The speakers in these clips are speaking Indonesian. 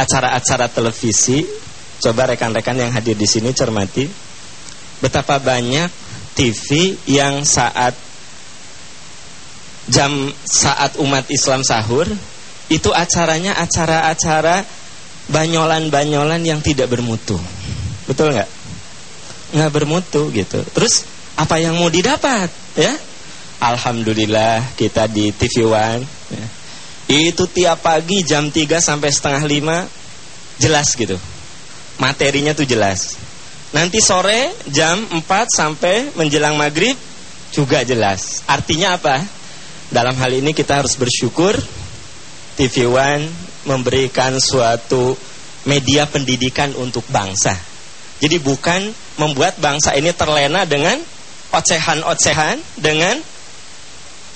acara-acara televisi, coba rekan-rekan yang hadir di sini cermati betapa banyak TV yang saat jam saat umat Islam sahur itu acaranya acara-acara banyolan-banyolan yang tidak bermutu. Betul nggak? Nggak bermutu gitu. Terus apa yang mau didapat ya? Alhamdulillah kita di TV One ya. Itu tiap pagi jam 3 sampai setengah 5 Jelas gitu. Materinya tuh jelas. Nanti sore jam 4 sampai menjelang maghrib Juga jelas. Artinya apa? Dalam hal ini kita harus bersyukur TV One memberikan suatu media pendidikan untuk bangsa. Jadi bukan membuat bangsa ini terlena dengan ocehan-ocehan Dengan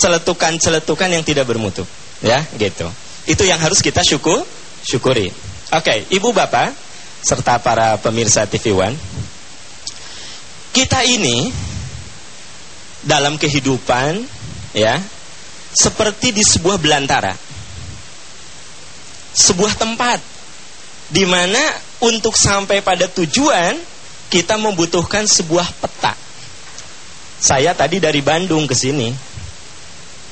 celetukan-celetukan yang tidak bermutu Ya, gitu. Itu yang harus kita syukur, syukuri. Oke, Ibu Bapak serta para pemirsa TV One. Kita ini dalam kehidupan ya seperti di sebuah belantara. Sebuah tempat di mana untuk sampai pada tujuan kita membutuhkan sebuah peta. Saya tadi dari Bandung ke sini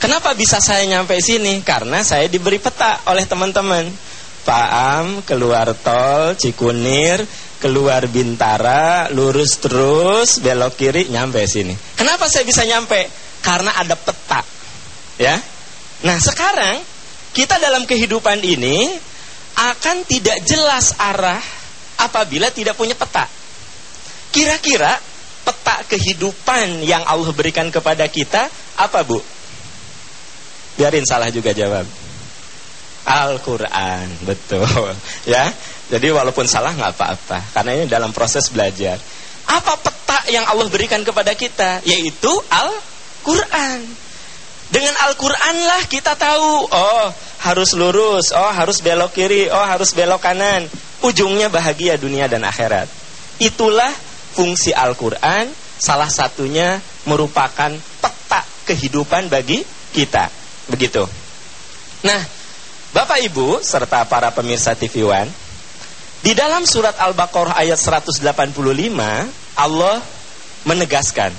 Kenapa bisa saya nyampe sini? Karena saya diberi peta oleh teman-teman. Pak Am keluar tol Cikunir, keluar Bintara, lurus terus, belok kiri, nyampe sini. Kenapa saya bisa nyampe? Karena ada peta. Ya. Nah, sekarang kita dalam kehidupan ini akan tidak jelas arah apabila tidak punya peta. Kira-kira peta kehidupan yang Allah berikan kepada kita apa, Bu? Biarin salah juga jawab. Al-Quran, betul. Ya, jadi walaupun salah nggak apa-apa, karena ini dalam proses belajar. Apa peta yang Allah berikan kepada kita? Yaitu Al-Quran. Dengan Al-Quran lah kita tahu, oh harus lurus, oh harus belok kiri, oh harus belok kanan. Ujungnya bahagia dunia dan akhirat. Itulah fungsi Al-Quran, salah satunya merupakan peta kehidupan bagi kita. Begitu. Nah, Bapak Ibu serta para pemirsa TV One, di dalam surat Al-Baqarah ayat 185 Allah menegaskan,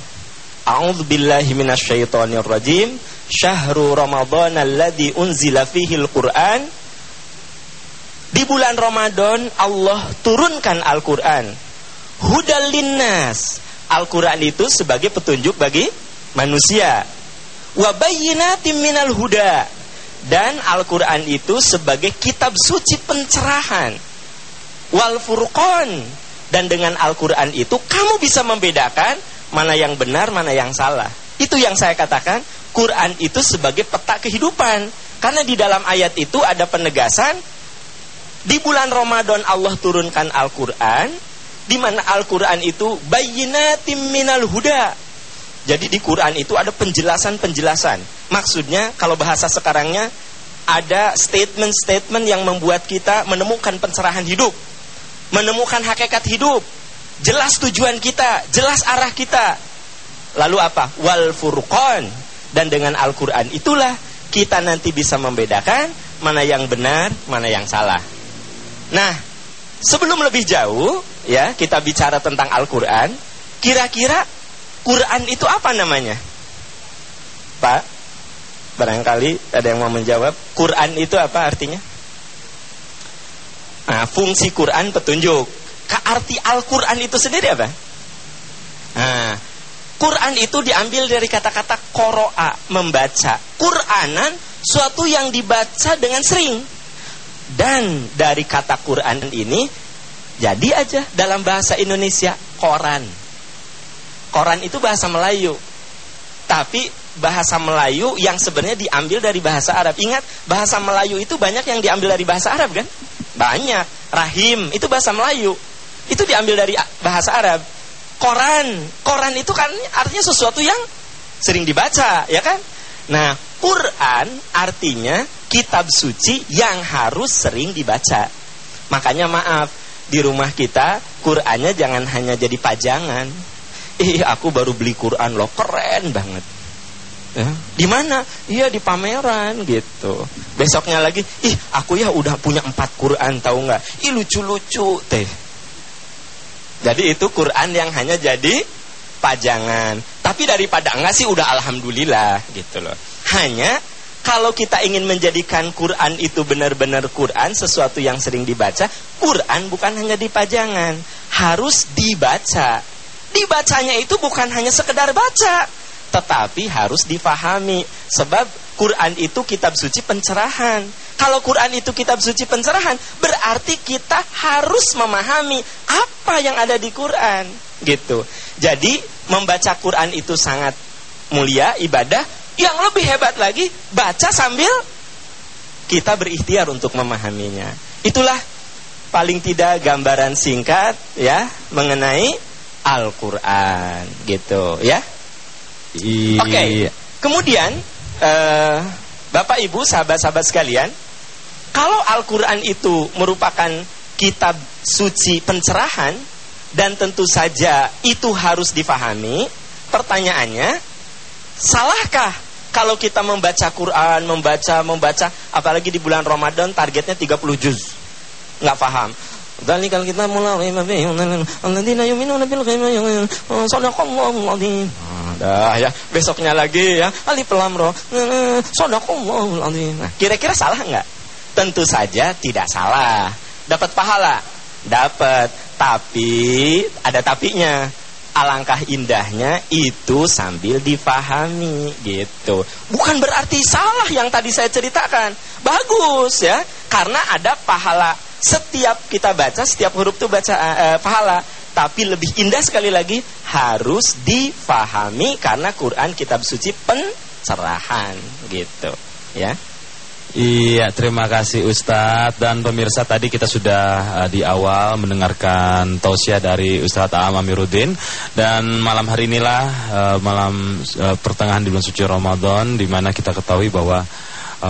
A'udzu billahi minasyaitonir rajim, syahrul ramadhan alladzi unzila fihi al-Qur'an. Di bulan Ramadan Allah turunkan Al-Qur'an. Hudal linnas. Al-Qur'an itu sebagai petunjuk bagi manusia wa bayyinatim minal huda. Dan Al-Qur'an itu sebagai kitab suci pencerahan. Wal furqan. Dan dengan Al-Qur'an itu kamu bisa membedakan mana yang benar mana yang salah. Itu yang saya katakan Quran itu sebagai peta kehidupan. Karena di dalam ayat itu ada penegasan. Di bulan Ramadan Allah turunkan Al-Qur'an di mana Al-Qur'an itu bayyinatim minal huda jadi di Quran itu ada penjelasan-penjelasan. Maksudnya kalau bahasa sekarangnya ada statement-statement yang membuat kita menemukan pencerahan hidup, menemukan hakikat hidup, jelas tujuan kita, jelas arah kita. Lalu apa? Wal furqan dan dengan Al-Qur'an itulah kita nanti bisa membedakan mana yang benar, mana yang salah. Nah, sebelum lebih jauh ya kita bicara tentang Al-Qur'an, kira-kira Quran itu apa namanya? Pak, barangkali ada yang mau menjawab. Quran itu apa artinya? Nah, fungsi Quran petunjuk. Arti Al-Quran itu sendiri apa? Nah, Quran itu diambil dari kata-kata koroa, membaca. Quranan, suatu yang dibaca dengan sering. Dan dari kata Quran ini, jadi aja dalam bahasa Indonesia, koran. Koran itu bahasa Melayu. Tapi bahasa Melayu yang sebenarnya diambil dari bahasa Arab. Ingat, bahasa Melayu itu banyak yang diambil dari bahasa Arab kan? Banyak. Rahim itu bahasa Melayu. Itu diambil dari bahasa Arab. Koran, koran itu kan artinya sesuatu yang sering dibaca, ya kan? Nah, Quran artinya kitab suci yang harus sering dibaca. Makanya maaf, di rumah kita Qurannya jangan hanya jadi pajangan Ih aku baru beli Quran loh keren banget Ya. Di mana? Iya di pameran gitu. Besoknya lagi, ih aku ya udah punya empat Quran tahu nggak? Ih lucu-lucu teh. Jadi itu Quran yang hanya jadi pajangan. Tapi daripada enggak sih udah alhamdulillah gitu loh. Hanya kalau kita ingin menjadikan Quran itu benar-benar Quran, sesuatu yang sering dibaca, Quran bukan hanya di pajangan, harus dibaca. Dibacanya itu bukan hanya sekedar baca, tetapi harus difahami sebab Quran itu kitab suci pencerahan. Kalau Quran itu kitab suci pencerahan, berarti kita harus memahami apa yang ada di Quran, gitu. Jadi membaca Quran itu sangat mulia ibadah. Yang lebih hebat lagi, baca sambil kita berikhtiar untuk memahaminya. Itulah paling tidak gambaran singkat ya mengenai Al-Qur'an gitu ya. Oke. Okay. Kemudian uh, Bapak Ibu, sahabat-sahabat sekalian, kalau Al-Qur'an itu merupakan kitab suci pencerahan dan tentu saja itu harus difahami, pertanyaannya, salahkah kalau kita membaca Quran, membaca membaca apalagi di bulan Ramadan targetnya 30 juz? Nggak paham. Dzalikal kita mulai alladzina yu'minuna bil ghaibi sadaqallahu adzim. Dah ya, besoknya lagi ya, alif lam ra. Sadaqallahul azim. Nah, kira-kira salah enggak? Tentu saja tidak salah. Dapat pahala? Dapat. Tapi ada tapinya. Alangkah indahnya itu sambil dipahami gitu. Bukan berarti salah yang tadi saya ceritakan. Bagus ya, karena ada pahala setiap kita baca, setiap huruf itu baca uh, pahala. Tapi lebih indah sekali lagi harus difahami karena Quran kitab suci pencerahan. Gitu ya. Iya, terima kasih Ustadz. Dan pemirsa tadi kita sudah uh, di awal mendengarkan tausiah dari Ustadz Aam Amiruddin. Dan malam hari inilah uh, malam uh, pertengahan di bulan suci Ramadan di mana kita ketahui bahwa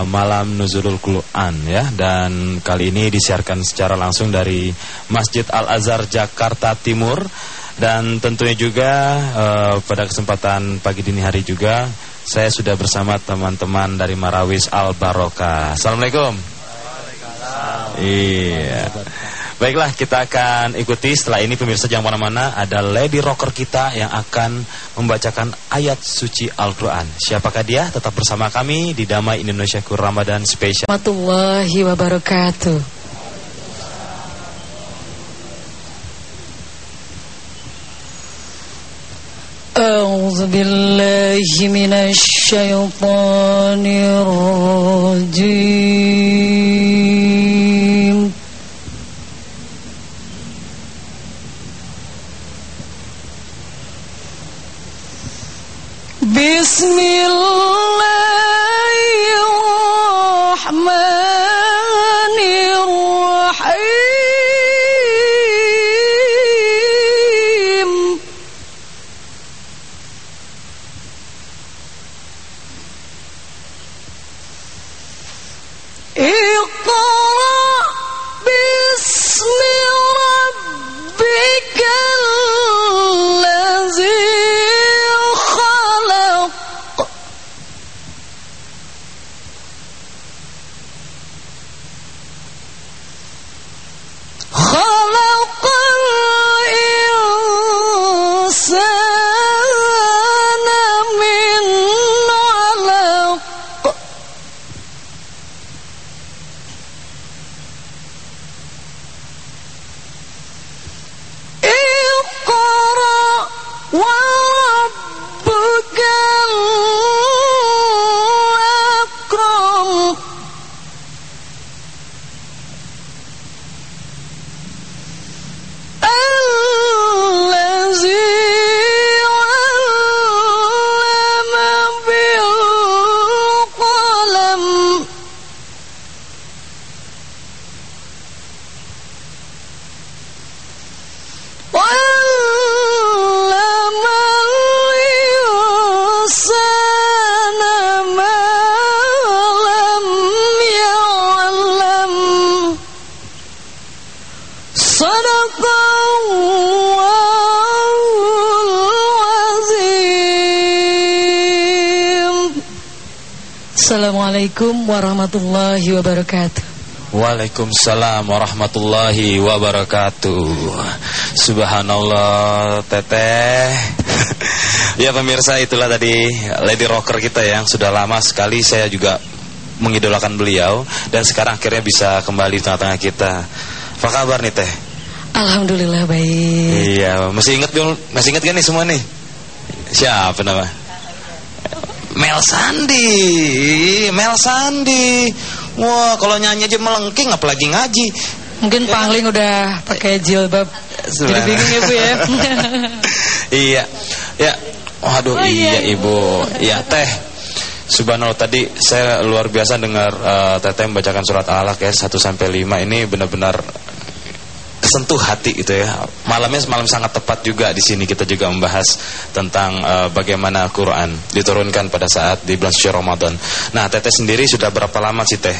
malam Nuzulul Quran ya dan kali ini disiarkan secara langsung dari Masjid Al Azhar Jakarta Timur dan tentunya juga uh, pada kesempatan pagi dini hari juga saya sudah bersama teman-teman dari Marawis Al Barokah. Assalamualaikum. Iya. Baiklah kita akan ikuti setelah ini pemirsa jangan mana-mana ada lady rocker kita yang akan membacakan ayat suci Al-Quran. Siapakah dia? Tetap bersama kami di Damai Indonesia Kur Ramadan Special. Warahmatullahi wabarakatuh. أعوذ بالله من الشيطان الرجيم بسم الله Warahmatullahi wabarakatuh. Waalaikumsalam warahmatullahi wabarakatuh Subhanallah teteh Ya pemirsa itulah tadi Lady Rocker kita yang sudah lama sekali saya juga mengidolakan beliau Dan sekarang akhirnya bisa kembali di tengah-tengah kita Apa kabar nih teh? Alhamdulillah baik. Iya masih ingat masih ingat kan nih semua nih? Siapa nama? Mel Sandi. Mel Sandi. Wah kalau nyanyi aja melengking apalagi ngaji. Mungkin Pangling udah pakai jilbab. Jadi bingung ya Bu ya. Iya. Ya. Waduh Oh, iya, iya, ibu. Iya teh. Subhanallah tadi saya luar biasa dengar eh, Teteh membacakan surat Al-Alaq ya 1 sampai 5 ini benar-benar kesentuh hati gitu ya. Malamnya malam sangat tepat juga di sini kita juga membahas tentang eh, bagaimana Quran diturunkan pada saat di bulan suci Ramadan. Nah, Teteh sendiri sudah berapa lama sih Teh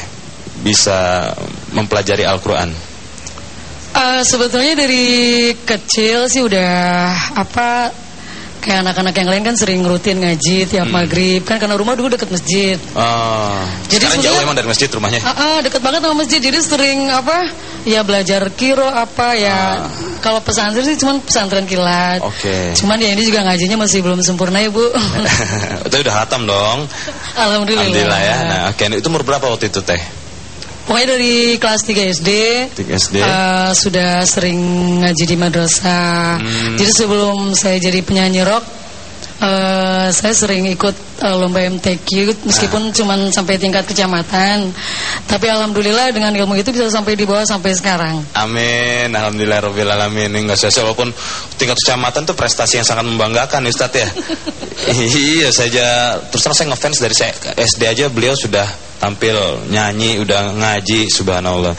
bisa mempelajari Al-Qur'an? Eh, sebetulnya dari kecil sih udah apa kayak anak-anak yang lain kan sering rutin ngaji tiap maghrib kan karena rumah dulu deket masjid. Oh, Jadi sekarang jauh emang dari masjid rumahnya? Ah, ah, deket banget sama masjid jadi sering apa ya belajar kiro apa ya kalau pesantren sih cuman pesantren kilat. Oke. Cuman ya ini juga ngajinya masih belum sempurna ya bu. Itu udah hatam dong. Alhamdulillah. Alhamdulillah ya. Nah, oke itu umur berapa waktu itu Teh? Pokoknya dari kelas 3 SD, 3 SD. eh, sudah sering ngaji di madrasah. Hmm. Jadi sebelum saya jadi penyanyi rock, eh, saya sering ikut eh, lomba MTQ meskipun Ah. cuman sampai tingkat kecamatan. Tapi alhamdulillah dengan ilmu itu bisa sampai di bawah sampai sekarang. Amin, alhamdulillah rabbil alamin. Enggak sia walaupun tingkat kecamatan tuh prestasi yang sangat membanggakan Ustadz ya. iya, saya aja terus terang saya ngefans dari saya SD aja beliau sudah tampil nyanyi, udah ngaji, subhanallah.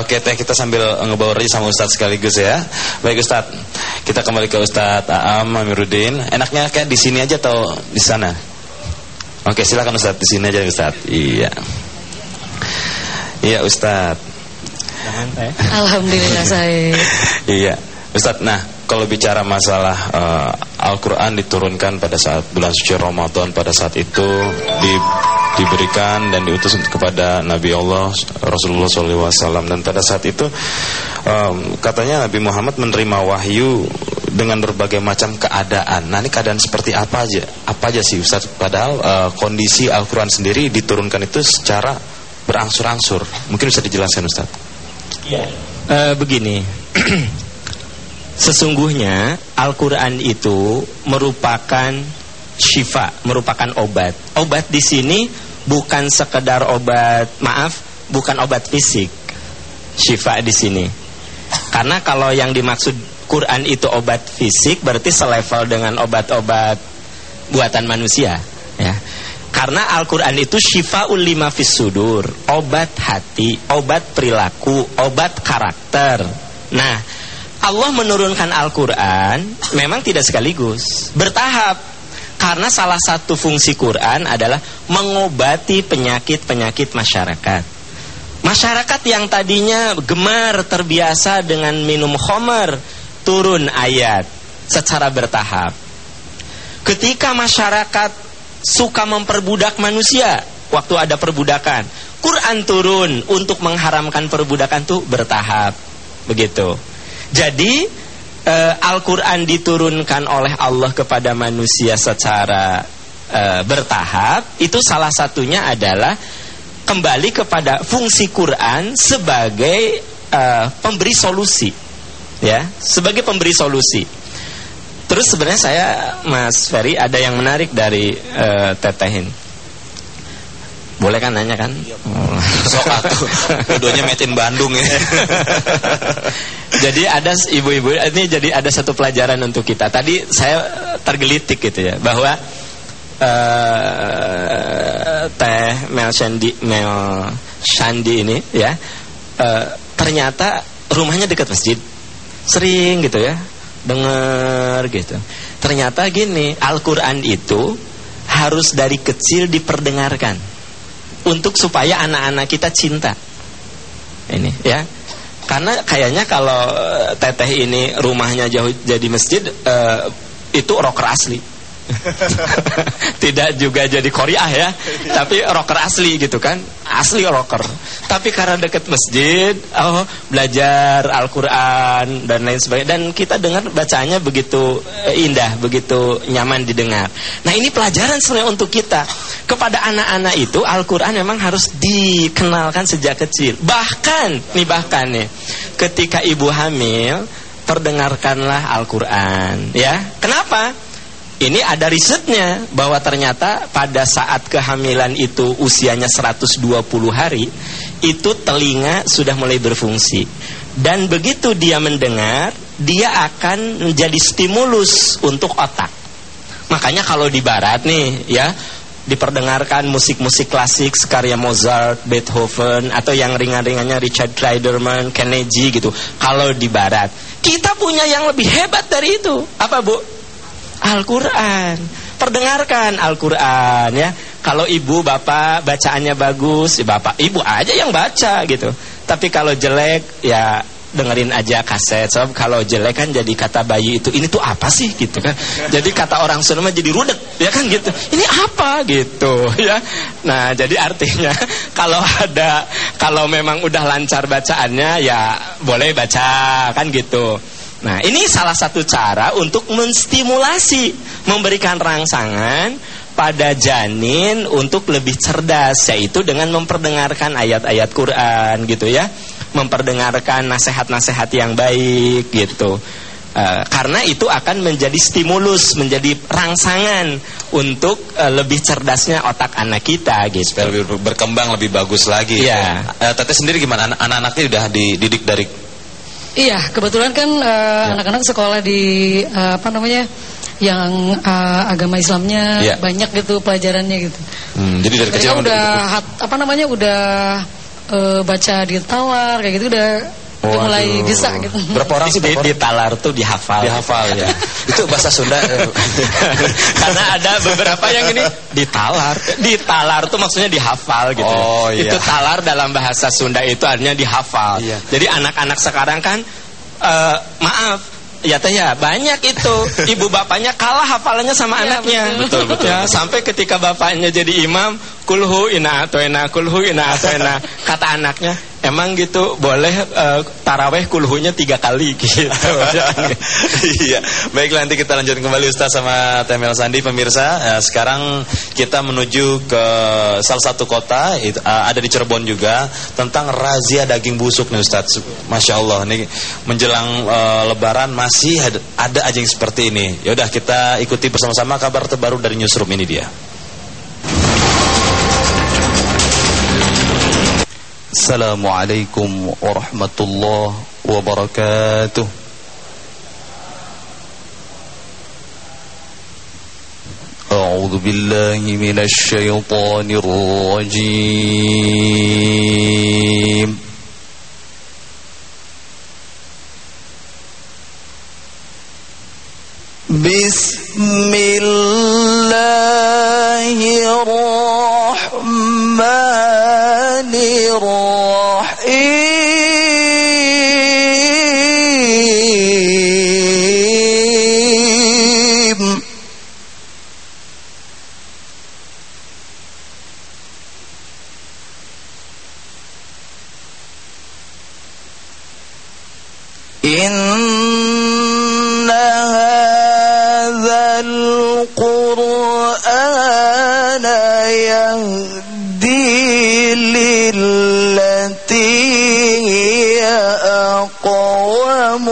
Oke, teh kita sambil ngebawa aja sama Ustadz sekaligus ya. Baik Ustadz, kita kembali ke Ustadz Aam Amiruddin. Enaknya kayak di sini aja atau di sana? Oke, silakan Ustadz di sini aja Ustadz. Iya. Iya Ustadz. Jangan teh. Alhamdulillah saya. Iya, Ustadz. Nah, kalau bicara masalah eh, Al-Quran diturunkan pada saat bulan suci Ramadan, pada saat itu di, diberikan dan diutus kepada Nabi Allah Rasulullah SAW dan pada saat itu em, katanya Nabi Muhammad menerima wahyu dengan berbagai macam keadaan. Nah, ini keadaan seperti apa aja? Apa aja sih Ustadz? Padahal eh, kondisi Al-Quran sendiri diturunkan itu secara berangsur-angsur. Mungkin bisa dijelaskan Ustadz? Eh, begini. Sesungguhnya Al-Qur'an itu merupakan syifa, merupakan obat. Obat di sini bukan sekedar obat, maaf, bukan obat fisik. Syifa di sini. Karena kalau yang dimaksud Quran itu obat fisik berarti selevel dengan obat-obat buatan manusia, ya. Karena Al-Quran itu syifaul lima fis sudur Obat hati, obat perilaku, obat karakter Nah, Allah menurunkan Al-Quran Memang tidak sekaligus Bertahap Karena salah satu fungsi Quran adalah Mengobati penyakit-penyakit masyarakat Masyarakat yang tadinya gemar terbiasa dengan minum homer Turun ayat secara bertahap Ketika masyarakat suka memperbudak manusia waktu ada perbudakan. Quran turun untuk mengharamkan perbudakan tuh bertahap. Begitu. Jadi eh, Al-Qur'an diturunkan oleh Allah kepada manusia secara eh, bertahap, itu salah satunya adalah kembali kepada fungsi Quran sebagai eh, pemberi solusi. Ya, sebagai pemberi solusi. Terus sebenarnya saya Mas Ferry ada yang menarik dari eh, Tetehin. Boleh kan nanya kan? Oh. Sok atuh. Keduanya metin Bandung ya. jadi ada ibu-ibu ini jadi ada satu pelajaran untuk kita. Tadi saya tergelitik gitu ya bahwa eh, Teh Mel Shandi Mel Shandi ini ya eh, ternyata rumahnya dekat masjid. Sering gitu ya dengar gitu. Ternyata gini, Al-Qur'an itu harus dari kecil diperdengarkan untuk supaya anak-anak kita cinta. Ini ya. Karena kayaknya kalau eh, teteh ini rumahnya jauh jadi masjid eh, itu rocker asli. Tidak juga jadi koriah ya, tapi rocker asli gitu kan, asli rocker. Tapi karena deket masjid, oh belajar Al-Quran dan lain sebagainya. Dan kita dengar bacanya begitu eh, indah, begitu nyaman didengar. Nah ini pelajaran sebenarnya untuk kita. Kepada anak-anak itu Al-Quran memang harus dikenalkan sejak kecil. Bahkan, nih bahkan nih, ketika ibu hamil, perdengarkanlah Al-Quran. Ya, kenapa? Ini ada risetnya bahwa ternyata pada saat kehamilan itu usianya 120 hari, itu telinga sudah mulai berfungsi. Dan begitu dia mendengar, dia akan menjadi stimulus untuk otak. Makanya kalau di barat nih ya, diperdengarkan musik-musik klasik karya Mozart, Beethoven atau yang ringan-ringannya Richard Clayderman, Kennedy gitu. Kalau di barat, kita punya yang lebih hebat dari itu. Apa, Bu? Al-Quran. Perdengarkan Al-Quran ya. Kalau ibu bapak bacaannya bagus ya Bapak ibu aja yang baca gitu. Tapi kalau jelek ya dengerin aja kaset. Kalau jelek kan jadi kata bayi itu Ini tuh apa sih? gitu kan. Jadi kata orang Sunda jadi rudet ya kan gitu. Ini apa? gitu ya. Nah jadi artinya Kalau ada Kalau memang udah lancar bacaannya Ya boleh baca kan gitu Nah, ini salah satu cara untuk menstimulasi, memberikan rangsangan pada janin untuk lebih cerdas, yaitu dengan memperdengarkan ayat-ayat Quran gitu ya, memperdengarkan nasihat-nasihat yang baik gitu. Uh, karena itu akan menjadi stimulus, menjadi rangsangan untuk uh, lebih cerdasnya otak anak kita gitu. Supaya lebih berkembang lebih bagus lagi. Iya. Uh, Teteh sendiri gimana? Anak-anaknya udah dididik dari Iya, kebetulan kan ya. anak-anak uh, ya. sekolah di uh, apa namanya yang uh, agama Islamnya ya. banyak gitu pelajarannya gitu. Hmm, jadi dari kecil udah hat, apa namanya udah uh, baca di tawar kayak gitu udah Oh, mulai bisa gitu. Berapa orang sih di, di talar tuh dihafal? Dihafal ya. itu bahasa Sunda. Karena ada beberapa yang ini ditalar. Ditalar tuh maksudnya dihafal gitu. Oh, iya. Itu talar dalam bahasa Sunda itu artinya dihafal. Iya. Jadi anak-anak sekarang kan uh, maaf Ya teh ya banyak itu ibu bapaknya kalah hafalannya sama ya, anaknya betul betul, ya sampai ketika bapaknya jadi imam kulhu ina atau ina kulhu ina atau ina kata anaknya Emang gitu boleh uh, taraweh kulhunya tiga kali gitu. iya. Baiklah nanti kita lanjut kembali Ustaz sama Temel Sandi pemirsa. Uh, sekarang kita menuju ke salah satu kota uh, ada di Cirebon juga tentang razia daging busuk nih Ustaz. Masya Allah nih menjelang uh, Lebaran masih ada, ada aja yang seperti ini. Yaudah kita ikuti bersama-sama kabar terbaru dari Newsroom ini dia. السلام عليكم ورحمة الله وبركاته. أعوذ بالله من الشيطان الرجيم. بسم الله الرحمن الرحيم. إن يهدي للتي هي أقوم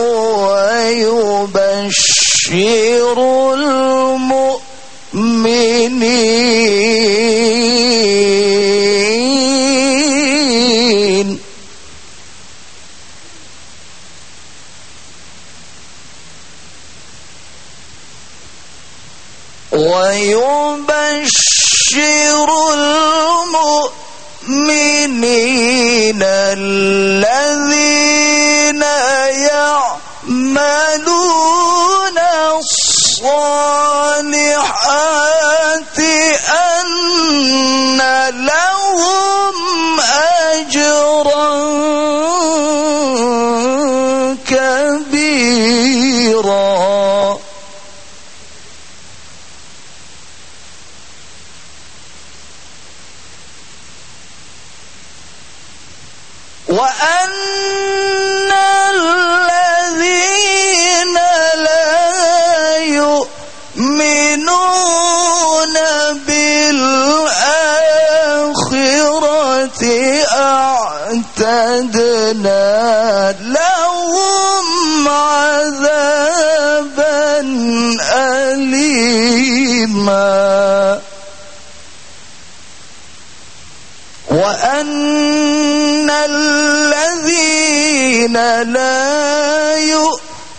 الذين لا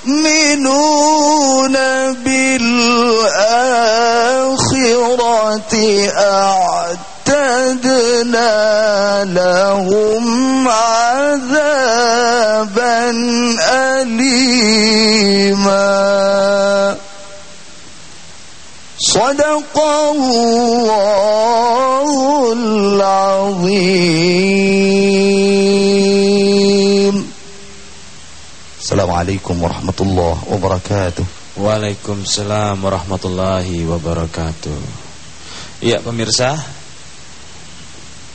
يؤمنون بالآخرة أعتدنا لهم عذابا أليما. صدق الله العظيم. عليكم ورحمة الله وبركاته Waalaikumsalam warahmatullahi wabarakatuh. Iya pemirsa,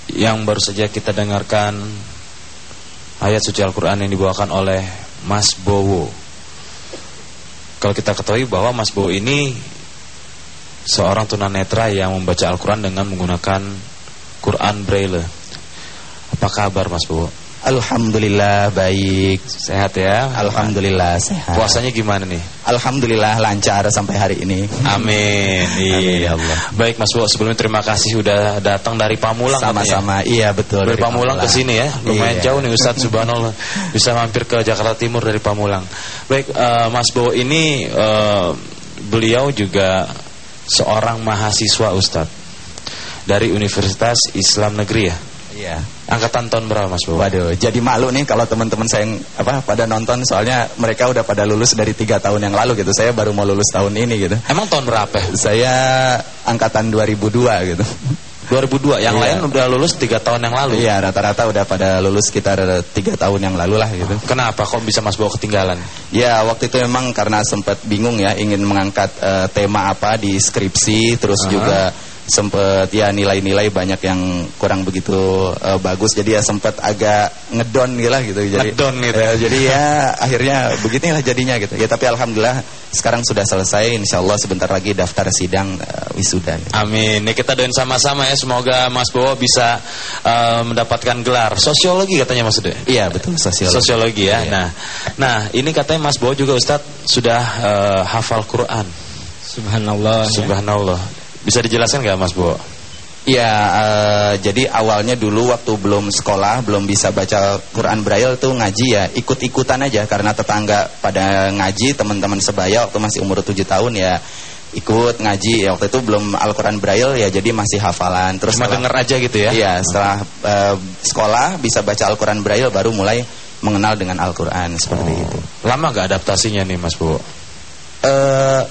yang baru saja kita dengarkan ayat suci Al-Quran yang dibawakan oleh Mas Bowo. Kalau kita ketahui bahwa Mas Bowo ini seorang tunanetra yang membaca Al-Quran dengan menggunakan Quran Braille. Apa kabar Mas Bowo? Alhamdulillah baik Sehat ya? Alhamdulillah sehat Puasanya gimana nih? Alhamdulillah lancar sampai hari ini Amin. Iya ya Allah. Baik Mas Bowo, sebelumnya terima kasih sudah datang dari Pamulang. Sama-sama iya betul Dari Pamulang ke sini ya, lumayan Iya. jauh nih Ustadz Subhanallah. Bisa mampir ke Jakarta Timur dari Pamulang. Baik, eh, Mas Bowo ini eh, beliau juga seorang mahasiswa Ustadz dari Universitas Islam Negeri ya. Iya Angkatan tahun berapa Mas Bowo? Waduh, jadi malu nih kalau teman-teman saya yang apa pada nonton soalnya mereka udah pada lulus dari tiga tahun yang lalu gitu. Saya baru mau lulus tahun ini gitu. Emang tahun berapa? Saya angkatan 2002 gitu. 2002. Yang Iya. lain udah lulus 3 tahun yang lalu. Iya, rata-rata udah pada lulus sekitar tiga tahun yang lalu lah gitu. Kenapa kok bisa Mas Bowo ketinggalan? Ya waktu itu memang karena sempat bingung ya ingin mengangkat eh, tema apa di skripsi terus Aha. juga sempat ya nilai-nilai banyak yang kurang begitu eh, bagus jadi ya sempat agak ngedon gitu lah gitu jadi Ngedon gitu. eh, jadi ya akhirnya beginilah jadinya gitu ya tapi alhamdulillah sekarang sudah selesai insya Allah sebentar lagi daftar sidang eh, wisuda gitu. Amin. Nih kita doain sama-sama ya semoga Mas Bowo bisa eh, mendapatkan gelar sosiologi katanya Mas Ude. iya betul sosiologi Sosiologi ya. Iya. Nah, nah ini katanya Mas Bowo juga Ustadz sudah eh, hafal Quran. Subhanallah. ya. Bisa dijelaskan nggak Mas Bowo? Ya, eh, jadi awalnya dulu waktu belum sekolah, belum bisa baca Quran Braille tuh ngaji ya, ikut-ikutan aja karena tetangga pada ngaji, teman-teman sebaya waktu masih umur 7 tahun ya ikut ngaji ya waktu itu belum Al-Quran Braille ya jadi masih hafalan terus Cuma setelah- denger aja gitu ya? Iya, setelah eh, sekolah bisa baca Al-Quran Braille baru mulai mengenal dengan Al-Quran seperti Oh. itu. Lama nggak adaptasinya nih Mas? Eh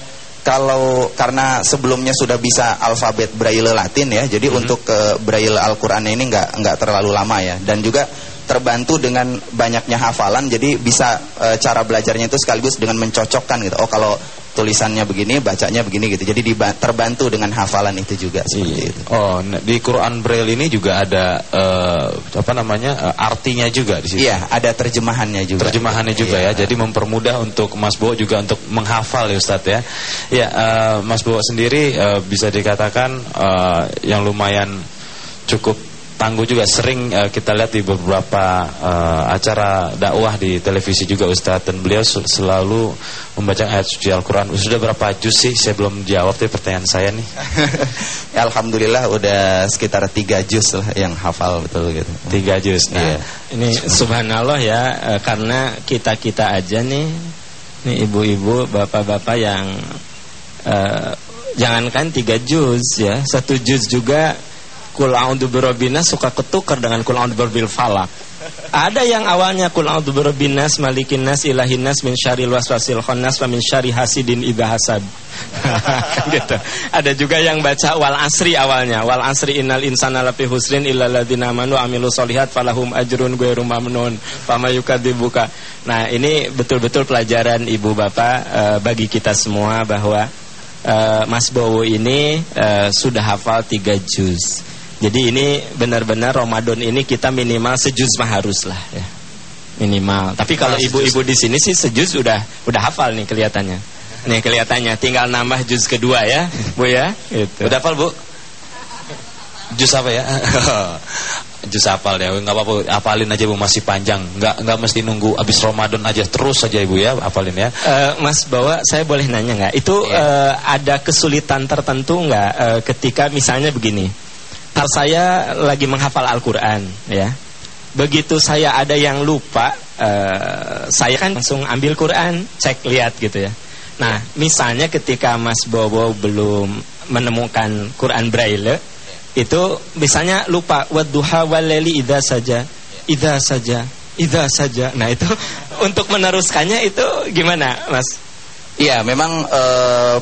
kalau karena sebelumnya sudah bisa alfabet braille Latin ya, jadi Mhm. untuk ke braille Al-Qur'an ini nggak nggak terlalu lama ya dan juga terbantu dengan banyaknya hafalan jadi bisa eh, cara belajarnya itu sekaligus dengan mencocokkan gitu. Oh kalau tulisannya begini, bacanya begini gitu. Jadi terbantu dengan hafalan itu juga seperti itu. Oh, nah, di Quran Braille ini juga ada eh, apa namanya eh, artinya juga di situ. Iya, ada terjemahannya juga. Terjemahannya juga Iya. ya, jadi mempermudah untuk Mas Bowo juga untuk menghafal ya Ustadz ya. Ya, eh, Mas Bowo sendiri eh, bisa dikatakan eh, yang lumayan cukup tangguh juga sering eh, kita lihat di beberapa eh, acara dakwah di televisi juga Ustadz dan beliau sel- selalu membaca ayat suci Al-Quran. Sudah berapa juz sih? Saya belum jawab tuh pertanyaan saya nih. Alhamdulillah udah sekitar tiga juz lah yang hafal betul gitu. Tiga juz. Nah, Iya. Ini subhanallah ya eh, karena kita-kita aja nih nih ibu-ibu, bapak-bapak yang eh, jangankan tiga juz ya, satu juz juga Kul a'udzu birabbinas suka ketukar dengan kul a'udzu birabbil falak. Ada yang awalnya kul a'udzu birabbin nas malikin nas ilahin nas min syarril waswasil khannas wa min syarri hasidin idza hasad. Gitu. Ada juga yang baca wal asri awalnya. Wal asri innal insana lafi husrin illa ladzina amanu wa amilus solihat falahum ajrun ghairu mamnun. Fama yukadzibuka. Nah, ini betul-betul pelajaran Ibu Bapak eh, bagi kita semua bahwa eh, Mas Bowo ini eh, sudah hafal tiga juz. Jadi ini benar-benar Ramadan ini kita minimal sejuz mah harus lah ya. Minimal. Tapi kalau ibu-ibu di sini sih sejuz udah udah hafal nih kelihatannya. Nih kelihatannya tinggal nambah juz kedua ya, Bu ya. Gitu. Udah hafal, Bu? Jus apa ya? Jus hafal ya, nggak apa-apa, hafalin aja Bu masih panjang, nggak nggak mesti nunggu abis Ramadan aja terus saja Ibu ya, hafalin ya. Uh, Mas Bawa, saya boleh nanya nggak? Itu yeah. uh, ada kesulitan tertentu nggak uh, ketika misalnya begini? Tar saya lagi menghafal Al-Quran, ya. Begitu saya ada yang lupa, uh, saya kan langsung ambil Quran, cek lihat gitu ya. Nah, misalnya ketika Mas Bowo belum menemukan Quran Braille, itu misalnya lupa wadduha waleli idza saja idza saja idza saja nah itu untuk meneruskannya itu gimana Mas Iya, memang e,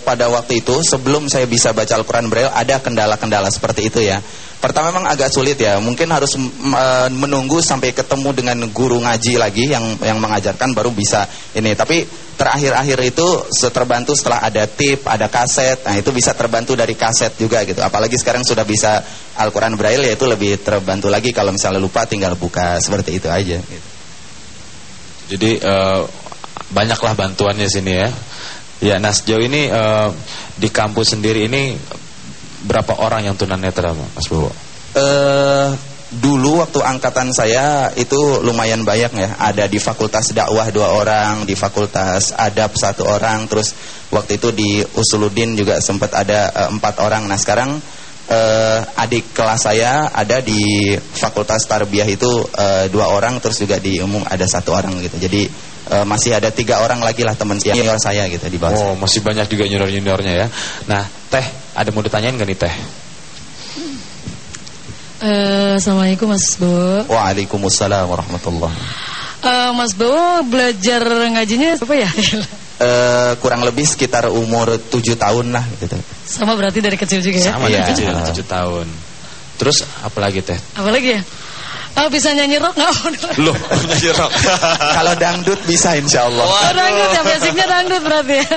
pada waktu itu sebelum saya bisa baca Al-Quran Braille ada kendala-kendala seperti itu ya. Pertama memang agak sulit ya, mungkin harus e, menunggu sampai ketemu dengan guru ngaji lagi yang yang mengajarkan baru bisa ini. Tapi terakhir-akhir itu terbantu setelah ada tip, ada kaset. Nah, itu bisa terbantu dari kaset juga gitu. Apalagi sekarang sudah bisa Al-Quran Braille ya itu lebih terbantu lagi kalau misalnya lupa tinggal buka seperti itu aja gitu. Jadi e, banyaklah bantuannya sini ya. Ya, nah sejauh ini uh, di kampus sendiri ini berapa orang yang tunanetra, Mas Bowo? Uh, dulu waktu angkatan saya itu lumayan banyak ya. Ada di Fakultas Dakwah dua orang, di Fakultas Adab satu orang, terus waktu itu di Usuluddin juga sempat ada uh, empat orang. Nah sekarang uh, adik kelas saya ada di Fakultas Tarbiyah itu uh, dua orang, terus juga di umum ada satu orang gitu. Jadi uh, masih ada tiga orang lagi lah teman senior saya gitu di bawah. Oh, saya. masih banyak juga junior juniornya ya. Nah, Teh, ada mau ditanyain gak nih Teh? Uh, Assalamualaikum Mas Bo. Waalaikumsalam warahmatullah. Uh, Mas Bo belajar ngajinya apa ya? uh, kurang lebih sekitar umur tujuh tahun lah gitu. Sama berarti dari kecil juga ya? Sama dari kecil tujuh tahun. Terus apa lagi teh? Apa lagi ya? Oh bisa nyanyi rock nggak? Loh nyanyi rock. Kalau dangdut bisa insya Allah. Oh, dangdut ya basicnya dangdut berarti ya.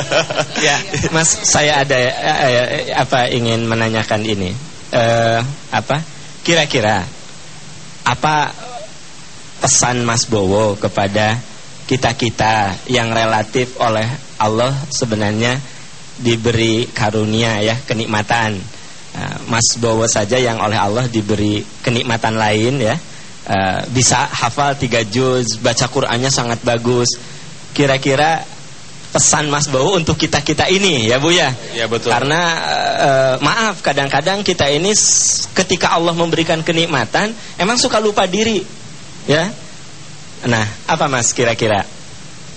ya Mas saya ada eh, apa ingin menanyakan ini. Eh, apa kira-kira apa pesan Mas Bowo kepada kita-kita yang relatif oleh Allah sebenarnya diberi karunia ya kenikmatan Eh, Mas Bowo saja yang oleh Allah diberi kenikmatan lain ya. Uh, bisa hafal tiga juz baca Qurannya sangat bagus. Kira-kira pesan Mas Bowo untuk kita kita ini ya Bu ya? Ya betul. Karena uh, maaf kadang-kadang kita ini ketika Allah memberikan kenikmatan emang suka lupa diri ya? Nah apa Mas kira-kira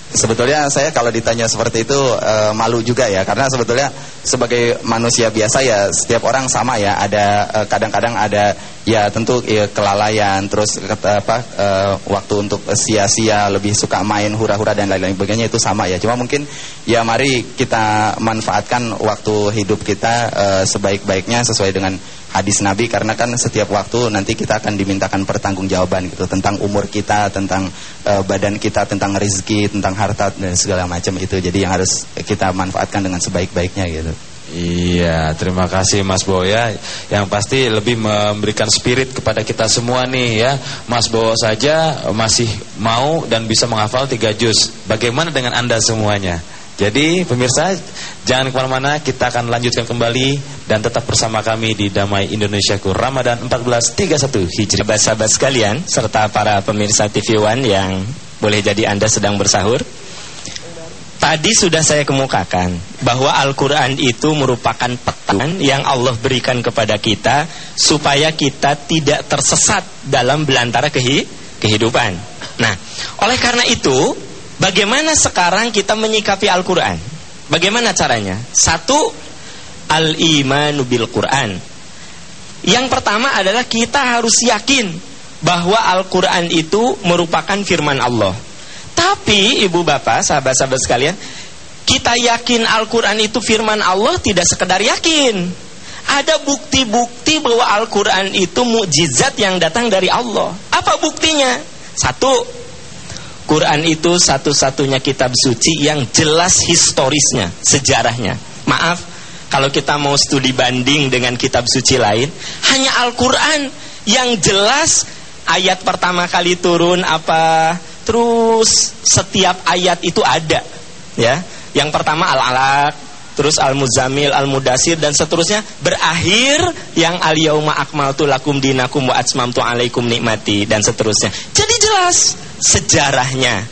Sebetulnya saya kalau ditanya seperti itu e, malu juga ya. Karena sebetulnya sebagai manusia biasa ya setiap orang sama ya. Ada eh, kadang-kadang e, ada ya tentu ya, kelalaian terus apa e, waktu untuk sia-sia lebih suka main hura-hura dan lain-lain sebagainya itu sama ya. Cuma mungkin ya mari kita manfaatkan waktu hidup kita e, sebaik-baiknya sesuai dengan hadis Nabi karena kan setiap waktu nanti kita akan dimintakan pertanggungjawaban gitu tentang umur kita, tentang uh, badan kita, tentang rezeki, tentang harta dan segala macam itu. Jadi yang harus kita manfaatkan dengan sebaik-baiknya gitu. Iya, terima kasih Mas Boya. Yang pasti lebih memberikan spirit kepada kita semua nih ya. Mas Bowo saja masih mau dan bisa menghafal tiga juz. Bagaimana dengan Anda semuanya? Jadi pemirsa jangan ke mana-mana kita akan lanjutkan kembali dan tetap bersama kami di Damai Indonesiaku Ramadan 1431 Hijri. Sahabat-sahabat sekalian serta para pemirsa TV One yang boleh jadi Anda sedang bersahur. Tadi sudah saya kemukakan bahwa Al-Quran itu merupakan petan yang Allah berikan kepada kita supaya kita tidak tersesat dalam belantara kehidupan. Nah, oleh karena itu Bagaimana sekarang kita menyikapi Al-Quran? Bagaimana caranya? Satu, al-imanu bil Quran. Yang pertama adalah kita harus yakin bahwa Al-Quran itu merupakan firman Allah. Tapi ibu bapak, sahabat-sahabat sekalian, kita yakin Al-Quran itu firman Allah tidak sekedar yakin. Ada bukti-bukti bahwa Al-Quran itu mukjizat yang datang dari Allah. Apa buktinya? Satu, Quran itu satu-satunya kitab suci yang jelas historisnya, sejarahnya. Maaf, kalau kita mau studi banding dengan kitab suci lain, hanya Al-Qur'an yang jelas ayat pertama kali turun apa, terus setiap ayat itu ada, ya. Yang pertama Al-Alaq, terus Al-Muzammil, Al-Mudasir dan seterusnya berakhir yang al-yauma akmaltu lakum dinakum wa atmamtu alaikum nikmati dan seterusnya. Jadi jelas sejarahnya.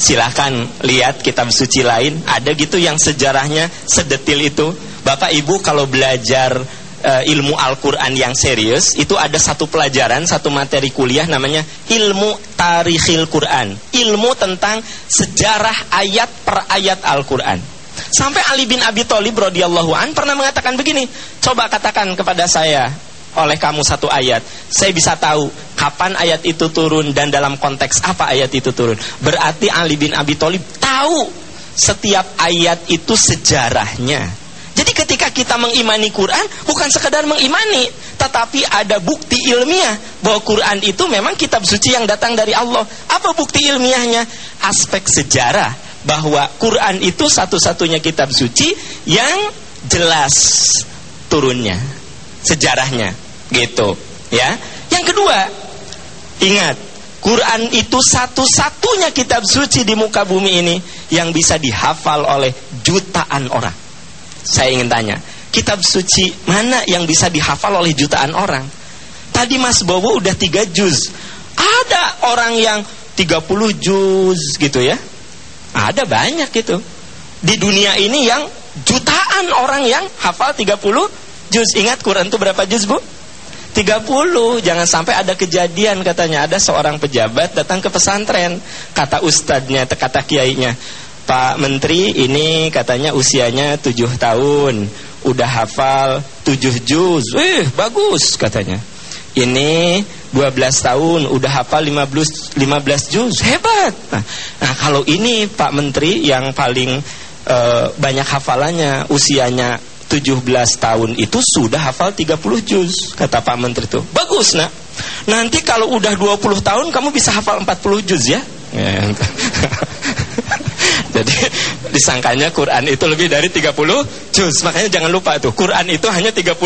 Silahkan lihat kitab suci lain. Ada gitu yang sejarahnya sedetil itu. Bapak Ibu kalau belajar uh, ilmu Al-Quran yang serius itu ada satu pelajaran satu materi kuliah namanya ilmu tarikhil Quran. Ilmu tentang sejarah ayat per ayat Al-Quran. Sampai Ali bin Abi Thalib radhiyallahu an pernah mengatakan begini coba katakan kepada saya oleh kamu satu ayat. Saya bisa tahu kapan ayat itu turun Dan dalam konteks apa ayat itu turun. Berarti Ali bin Abi Thalib tahu Setiap ayat itu sejarahnya. Jadi ketika kita mengimani Quran Bukan sekedar mengimani Tetapi ada bukti ilmiah Bahwa Quran itu memang kitab suci yang datang dari Allah. Apa bukti ilmiahnya? Aspek sejarah Bahwa Quran itu satu-satunya kitab suci Yang jelas turunnya sejarahnya gitu ya. Yang kedua ingat Quran itu satu-satunya kitab suci di muka bumi ini yang bisa dihafal oleh jutaan orang. Saya ingin tanya kitab suci mana yang bisa dihafal oleh jutaan orang? Tadi Mas Bowo udah tiga juz. Ada orang yang 30 juz gitu ya. Ada banyak gitu di dunia ini yang jutaan orang yang hafal 30 juz. Ingat Quran itu berapa juz, Bu? 30. Jangan sampai ada kejadian katanya ada seorang pejabat datang ke pesantren. Kata ustadznya, kata kiainya, Pak Menteri ini katanya usianya 7 tahun, udah hafal 7 juz. Wih, bagus katanya. Ini 12 tahun udah hafal 15 15 juz. Hebat. Nah, nah kalau ini Pak Menteri yang paling uh, banyak hafalannya usianya 17 tahun itu sudah hafal 30 juz kata Pak Menteri itu. Bagus nak. Nanti kalau udah 20 tahun kamu bisa hafal 40 juz ya, ya. jadi disangkanya Quran itu lebih dari 30 juz. Makanya jangan lupa tuh Quran itu hanya 30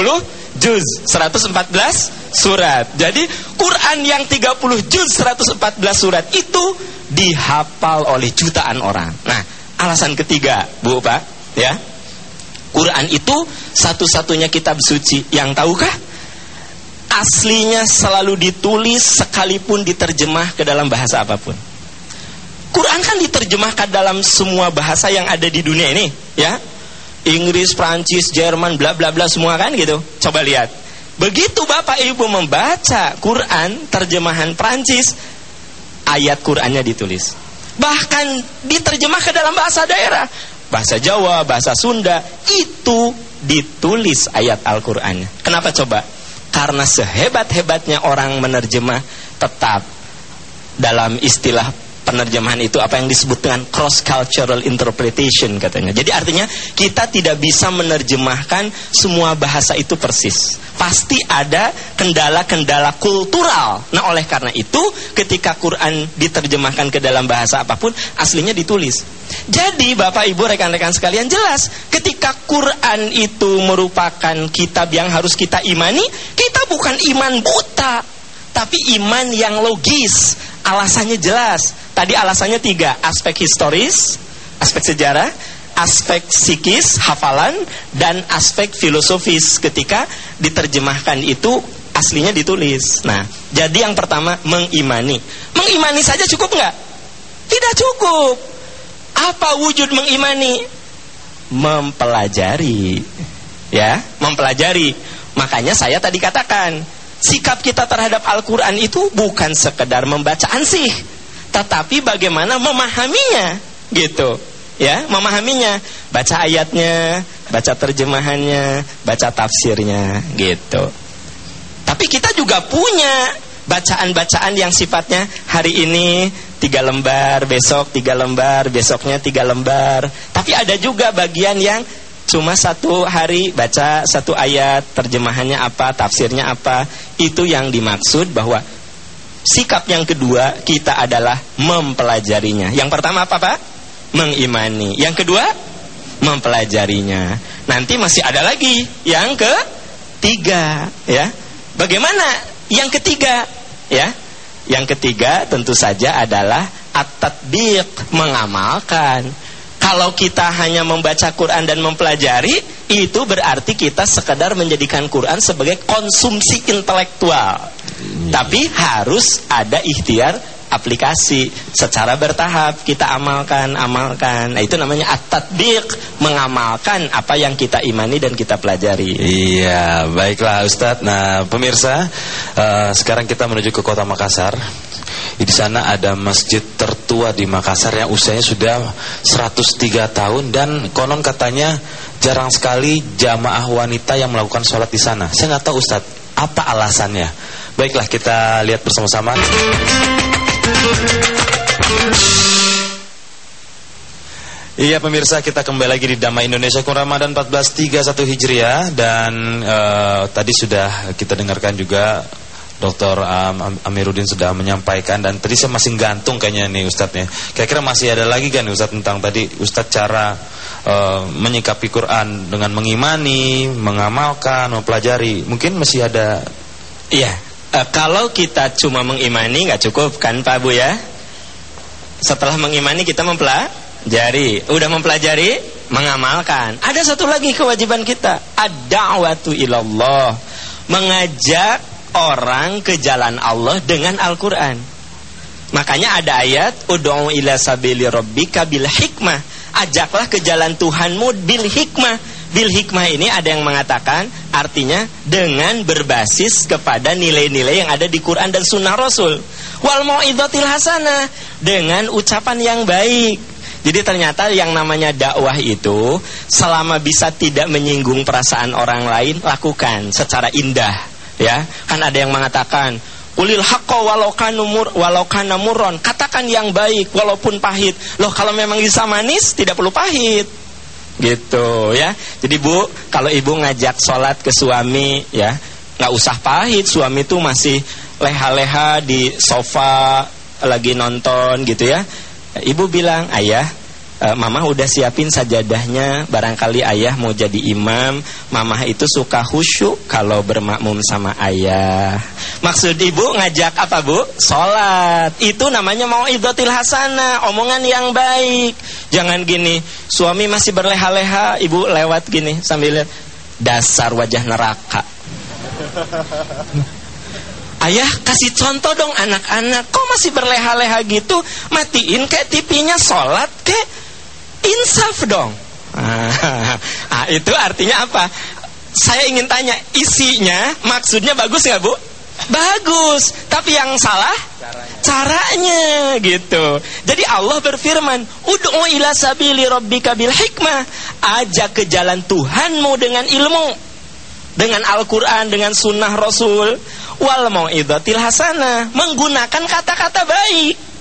juz. 114 surat. Jadi Quran yang 30 juz 114 surat itu dihafal oleh jutaan orang. Nah alasan ketiga Bu Pak ya Quran itu satu-satunya kitab suci yang tahukah? Aslinya selalu ditulis sekalipun diterjemah ke dalam bahasa apa pun. Quran kan diterjemahkan dalam semua bahasa yang ada di dunia ini, ya. Inggris, Prancis, Jerman, bla bla bla semua kan gitu. Coba lihat. Begitu Bapak Ibu membaca Quran terjemahan Prancis, ayat Qurannya ditulis. Bahkan diterjemah ke dalam bahasa daerah bahasa Jawa, bahasa Sunda, itu ditulis ayat Al-Qur'annya. Kenapa coba? Karena sehebat-hebatnya orang menerjemah tetap dalam istilah penerjemahan itu apa yang disebut dengan cross cultural interpretation katanya. Jadi artinya kita tidak bisa menerjemahkan semua bahasa itu persis. Pasti ada kendala-kendala kultural. Nah, oleh karena itu ketika Quran diterjemahkan ke dalam bahasa apa pun aslinya ditulis. Jadi Bapak Ibu rekan-rekan sekalian jelas ketika Quran itu merupakan kitab yang harus kita imani, kita bukan iman buta, tapi iman yang logis. Alasannya jelas. Tadi alasannya tiga, aspek historis, aspek sejarah, aspek psikis, hafalan, dan aspek filosofis ketika diterjemahkan itu aslinya ditulis. Nah, jadi yang pertama mengimani. Mengimani saja cukup nggak? Tidak cukup. Apa wujud mengimani? Mempelajari. Ya, mempelajari. Makanya saya tadi katakan, sikap kita terhadap Al-Quran itu bukan sekedar membaca ansih, tetapi bagaimana memahaminya, gitu. Ya, memahaminya, baca ayatnya, baca terjemahannya, baca tafsirnya, gitu. Tapi kita juga punya bacaan-bacaan yang sifatnya hari ini tiga lembar, besok tiga lembar, besoknya tiga lembar. Tapi ada juga bagian yang Cuma satu hari baca satu ayat, terjemahannya apa, tafsirnya apa, itu yang dimaksud bahwa sikap yang kedua kita adalah mempelajarinya. Yang pertama apa Pak? Mengimani. Yang kedua mempelajarinya. Nanti masih ada lagi yang ketiga, ya. Bagaimana yang ketiga, ya? Yang ketiga tentu saja adalah at-tatbiq, mengamalkan. Kalau kita hanya membaca Quran dan mempelajari, itu berarti kita sekedar menjadikan Quran sebagai konsumsi intelektual. Tapi harus ada ikhtiar aplikasi. Secara bertahap kita amalkan amalkan. Nah, itu namanya at-tatbiq mengamalkan apa yang kita imani dan kita pelajari. Iya baiklah Ustadz. Nah pemirsa uh, sekarang kita menuju ke kota Makassar di sana ada masjid tertua di Makassar yang usianya sudah 103 tahun dan konon katanya jarang sekali jamaah wanita yang melakukan sholat di sana. Saya nggak tahu Ustadz apa alasannya. Baiklah kita lihat bersama-sama. Iya pemirsa kita kembali lagi di Damai Indonesia Kun Ramadan 1431 Hijriah dan uh, tadi sudah kita dengarkan juga Dr. Um, Amiruddin sudah menyampaikan dan tadi saya masih gantung kayaknya nih Ustadznya. Kira-kira masih ada lagi kan Ustadz tentang tadi Ustadz cara uh, menyikapi Quran dengan mengimani, mengamalkan, mempelajari. Mungkin masih ada. Iya. Uh, kalau kita cuma mengimani nggak cukup kan Pak Bu ya? Setelah mengimani kita mempelajari. Udah mempelajari, mengamalkan. Ada satu lagi kewajiban kita, ad-da'watu ilallah. Mengajak orang ke jalan Allah dengan Al-Quran. Makanya ada ayat Udu'u ila sabili rabbika bil hikmah. Ajaklah ke jalan Tuhanmu bil hikmah. Bil hikmah ini ada yang mengatakan Artinya dengan berbasis kepada nilai-nilai yang ada di Quran dan sunnah Rasul. Wal mu'idotil hasanah Dengan ucapan yang baik. Jadi ternyata yang namanya dakwah itu Selama bisa tidak menyinggung perasaan orang lain Lakukan secara indah ya kan ada yang mengatakan Ulil haqqo walau walau kanamuron katakan yang baik walaupun pahit. Loh kalau memang bisa manis tidak perlu pahit. Gitu ya. Jadi bu kalau ibu ngajak sholat ke suami ya nggak usah pahit. Suami tuh masih leha-leha di sofa lagi nonton gitu ya. Ibu bilang ayah e, Mama udah siapin sajadahnya. Barangkali ayah mau jadi imam. Mama itu suka khusyuk Kalau bermakmum sama ayah. Maksud ibu ngajak apa bu? Sholat. Itu namanya mau idotil hasanah Omongan yang baik. Jangan gini Suami masih berleha-leha Ibu lewat gini sambil lihat. Dasar wajah neraka. Ayah kasih contoh dong anak-anak. Kok masih berleha-leha gitu? Matiin kayak tipinya sholat kayak insaf dong. Ah, itu artinya apa? Saya ingin tanya, isinya maksudnya bagus nggak bu? Bagus, tapi yang salah caranya. caranya gitu. Jadi Allah berfirman, "Ud'u ila sabili rabbika bil hikmah." Ajak ke jalan Tuhanmu dengan ilmu. Dengan Al-Qur'an, dengan sunnah Rasul, wal mau'izatil hasanah, menggunakan kata-kata baik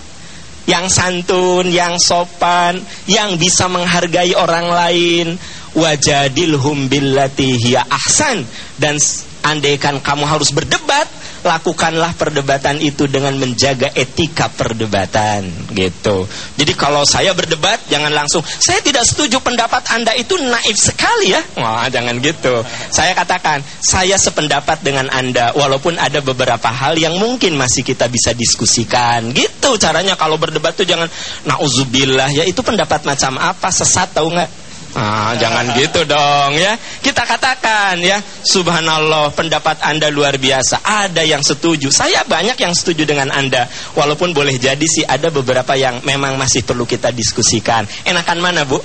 yang santun, yang sopan, yang bisa menghargai orang lain. Wajadilhum billati hiya ahsan dan andaikan kamu harus berdebat, lakukanlah perdebatan itu dengan menjaga etika perdebatan gitu. Jadi kalau saya berdebat jangan langsung saya tidak setuju pendapat Anda itu naif sekali ya. Wah, jangan gitu. Saya katakan, saya sependapat dengan Anda walaupun ada beberapa hal yang mungkin masih kita bisa diskusikan. Gitu caranya kalau berdebat tuh jangan nauzubillah ya itu pendapat macam apa sesat tahu nggak? Ah, jangan gitu dong ya. Kita katakan ya, subhanallah pendapat Anda luar biasa. Ada yang setuju. Saya banyak yang setuju dengan Anda. Walaupun boleh jadi sih ada beberapa yang memang masih perlu kita diskusikan. Enakan mana, Bu?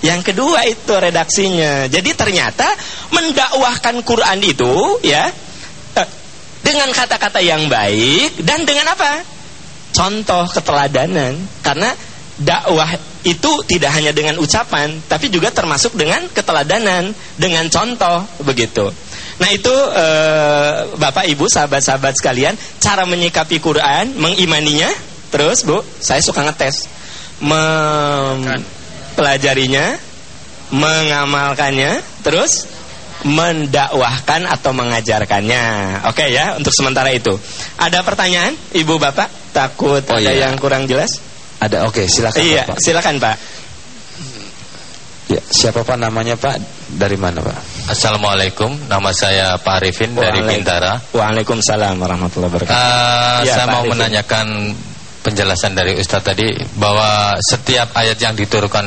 Yang kedua itu redaksinya. Jadi ternyata mendakwahkan Quran itu ya eh, dengan kata-kata yang baik dan dengan apa? Contoh keteladanan. Karena dakwah itu tidak hanya dengan ucapan, tapi juga termasuk dengan keteladanan, dengan contoh begitu. Nah itu e, Bapak Ibu sahabat-sahabat sekalian, cara menyikapi Quran, mengimaninya, terus Bu, saya suka ngetes, mempelajarinya, mengamalkannya, terus mendakwahkan atau mengajarkannya. Oke ya, untuk sementara itu. Ada pertanyaan, Ibu Bapak? Takut oh, ada iya. yang kurang jelas? Ada, oke, okay, silakan Iya, Pak. silakan Pak. Ya, siapa Pak namanya Pak? Dari mana Pak? Assalamualaikum, nama saya Pak Arifin dari Bintara. Waalaikumsalam warahmatullahi wabarakatuh. Eh, Ya, saya Pak mau Arifin. menanyakan penjelasan dari Ustadz tadi bahwa setiap ayat yang diturunkan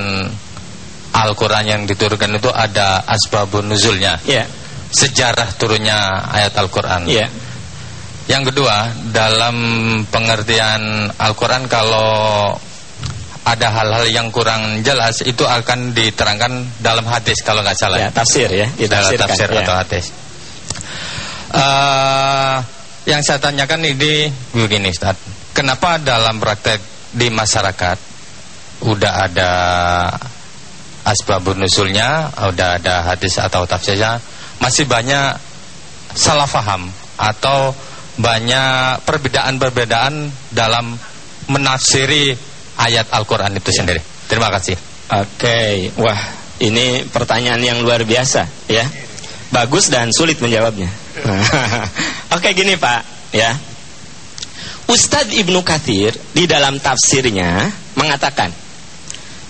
Al-Quran yang diturunkan itu ada asbabun nuzulnya, Ya, sejarah turunnya ayat Al-Quran. ya. Yang kedua, dalam pengertian Al-Quran kalau ada hal-hal yang kurang jelas itu akan diterangkan dalam hadis kalau nggak salah. Ya, tafsir ya, dalam tafsir ya. atau hadis. Eh, yang saya tanyakan ini begini Ustaz. Kenapa dalam praktek di masyarakat udah ada asbabun nusulnya, udah ada hadis atau tafsirnya, masih banyak salah faham atau banyak perbedaan-perbedaan dalam menafsiri ayat Al-Qur'an itu sendiri. Terima kasih. Oke, wah ini pertanyaan yang luar biasa ya. Bagus dan sulit menjawabnya. Oke gini Pak, ya. Ustadz Ibnu Kathir di dalam tafsirnya mengatakan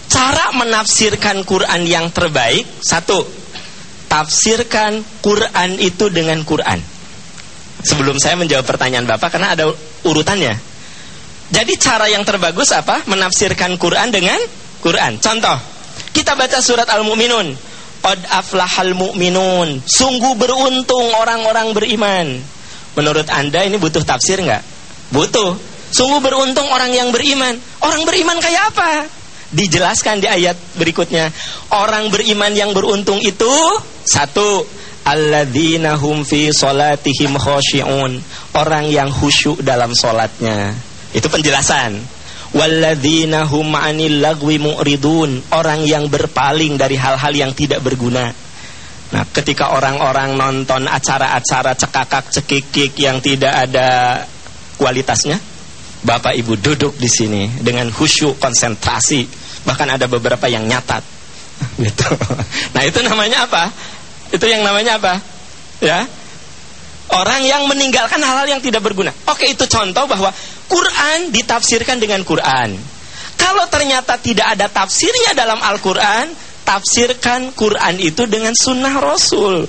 cara menafsirkan Quran yang terbaik satu tafsirkan Quran itu dengan Quran. Sebelum saya menjawab pertanyaan Bapak karena ada urutannya. Jadi cara yang terbagus apa? Menafsirkan Quran dengan Quran. Contoh, kita baca surat Al-Mu'minun. Qad aflahal mu'minun. Sungguh beruntung orang-orang beriman. Menurut Anda ini butuh tafsir nggak? Butuh. Sungguh beruntung orang yang beriman. Orang beriman kayak apa? Dijelaskan di ayat berikutnya. Orang beriman yang beruntung itu satu, alladzina hum fi salatihim khashi'un. Orang yang khusyuk dalam solatnya. Itu penjelasan. Walladzina hum 'anil lagwi mu'ridun, orang yang berpaling dari hal-hal yang tidak berguna. Nah, ketika orang-orang nonton acara-acara cekakak cekikik yang tidak ada kualitasnya, Bapak Ibu duduk di sini dengan khusyuk konsentrasi, bahkan ada beberapa yang nyatat. Gitu. Nah, itu namanya apa? Itu yang namanya apa? Ya. Orang yang meninggalkan hal-hal yang tidak berguna. Oke, itu contoh bahwa Quran ditafsirkan dengan Quran. Kalau ternyata tidak ada tafsirnya dalam Al-Quran, tafsirkan Quran itu dengan sunnah Rasul.